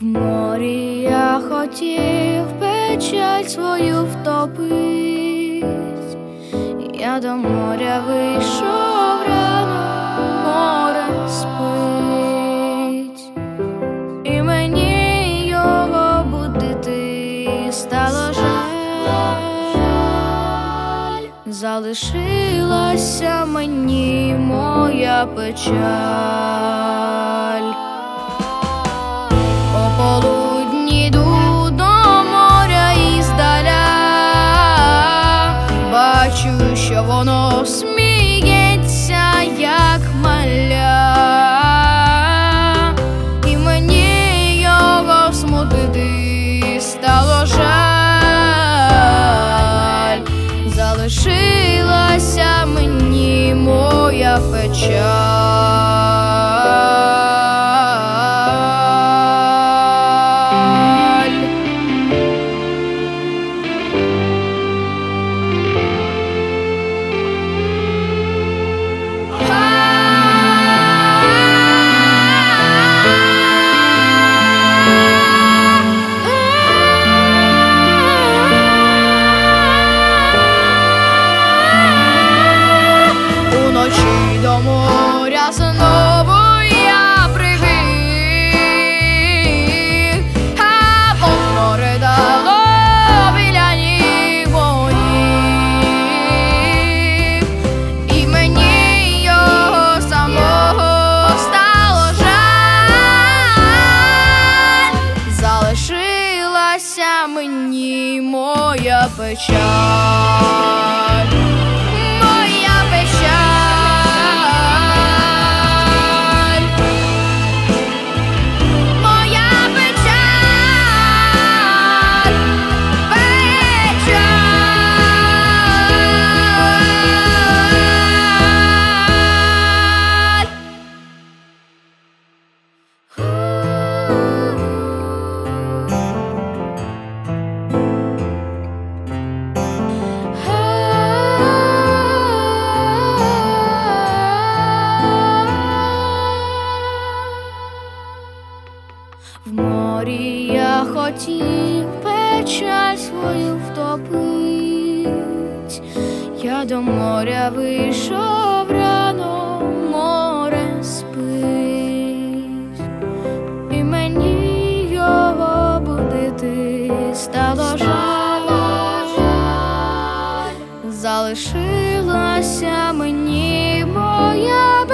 В морі я хотів печаль свою втопить, я до моря вийшов рано, море спить, і мені його будити стало жаль, залишилася мені моя печаль. Воно сміється, як маля, і мені його смутити стало жаль, залишилася мені моя печаль. Залишилася мені моя печаль. Хотів печаль свою втопить, я до моря вийшов рано, море спить, і мені його будити стало жаль, залишилася мені моя